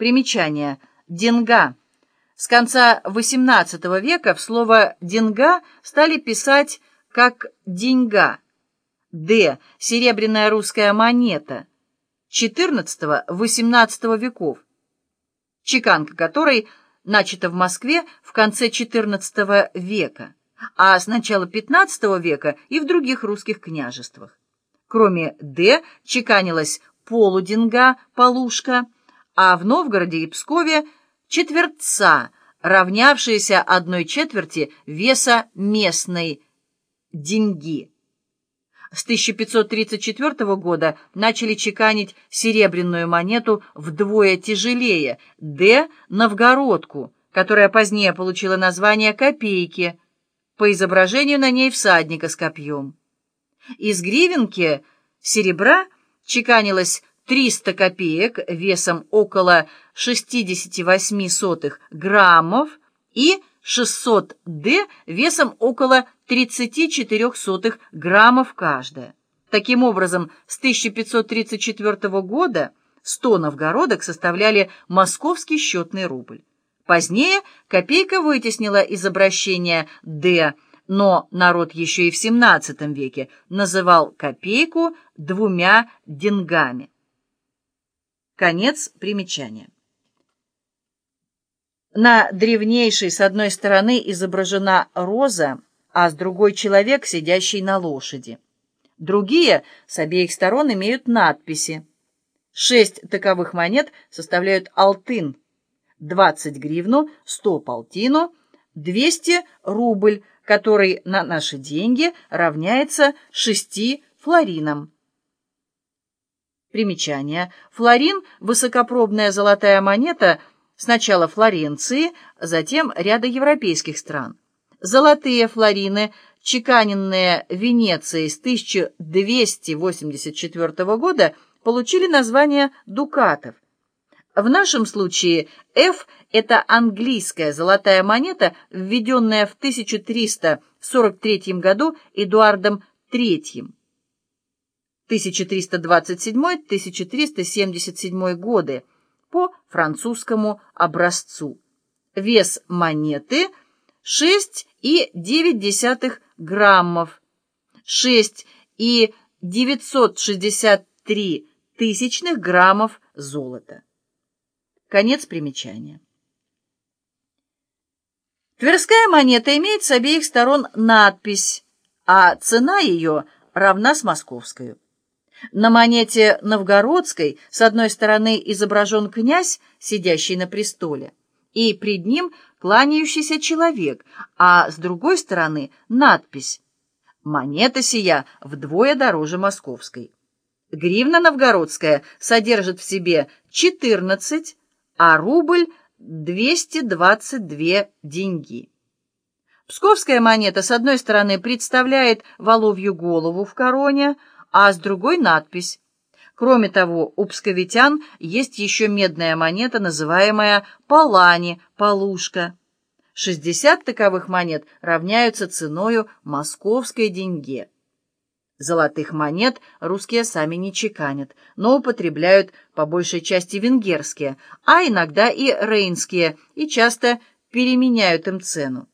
Примечание. Денга. С конца XVIII века в слово «денга» стали писать как «деньга». Д. Серебряная русская монета. XIV-XVIII веков. Чеканка которой начата в Москве в конце XIV века, а с начала XV века и в других русских княжествах. Кроме «Д» чеканилась полуденга, полушка, а в Новгороде и Пскове четвертца, равнявшиеся одной четверти веса местной деньги. С 1534 года начали чеканить серебряную монету вдвое тяжелее «Д» новгородку, которая позднее получила название «копейки», по изображению на ней всадника с копьем. Из гривенки серебра чеканилось 300 копеек весом около 68 граммов и 600 д весом около 34 граммов каждая. Таким образом, с 1534 года 100 новгородок составляли московский счетный рубль. Позднее копейка вытеснила из обращения «д», но народ еще и в XVII веке называл копейку двумя деньгами. Конец примечания. На древнейшей с одной стороны изображена роза, а с другой человек, сидящий на лошади. Другие с обеих сторон имеют надписи. Шесть таковых монет составляют алтын, 20 гривну, 100 полтину, 200 рубль, который на наши деньги равняется 6 флоринам. Примечание. Флорин – высокопробная золотая монета сначала Флоренции, затем ряда европейских стран. Золотые флорины, чеканенные Венецией с 1284 года, получили название дукатов. В нашем случае F – это английская золотая монета, введенная в 1343 году Эдуардом III. 1327-1377 годы по французскому образцу. Вес монеты 6,9 граммов, 6,963 тысячных граммов золота. Конец примечания. Тверская монета имеет с обеих сторон надпись, а цена ее равна с московской. На монете новгородской с одной стороны изображен князь, сидящий на престоле, и пред ним кланяющийся человек, а с другой стороны надпись «Монета сия вдвое дороже московской». Гривна новгородская содержит в себе 14, а рубль — 222 деньги. Псковская монета с одной стороны представляет воловью голову в короне, а с другой надпись. Кроме того, у псковитян есть еще медная монета, называемая «Палани», «Полушка». 60 таковых монет равняются ценою московской деньге. Золотых монет русские сами не чеканят, но употребляют по большей части венгерские, а иногда и рейнские, и часто переменяют им цену.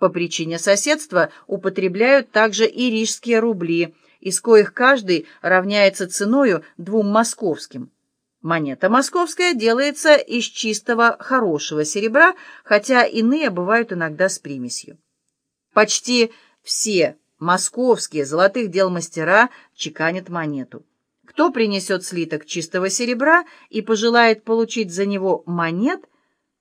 По причине соседства употребляют также и рижские рубли – из коих каждый равняется ценою двум московским. Монета московская делается из чистого хорошего серебра, хотя иные бывают иногда с примесью. Почти все московские золотых дел мастера чеканят монету. Кто принесет слиток чистого серебра и пожелает получить за него монет,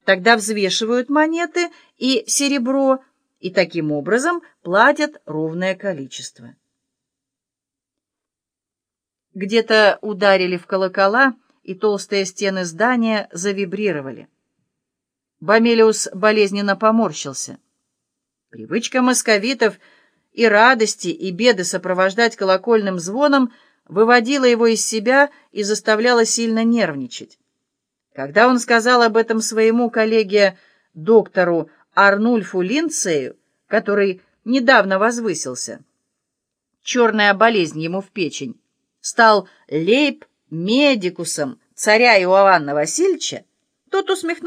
тогда взвешивают монеты и серебро, и таким образом платят ровное количество. Где-то ударили в колокола, и толстые стены здания завибрировали. Бомелиус болезненно поморщился. Привычка московитов и радости, и беды сопровождать колокольным звоном выводила его из себя и заставляла сильно нервничать. Когда он сказал об этом своему коллеге, доктору Арнульфу Линцею, который недавно возвысился, черная болезнь ему в печень, стал лейб-медикусом царя Иоанна Васильевича, Тот усмехнулся.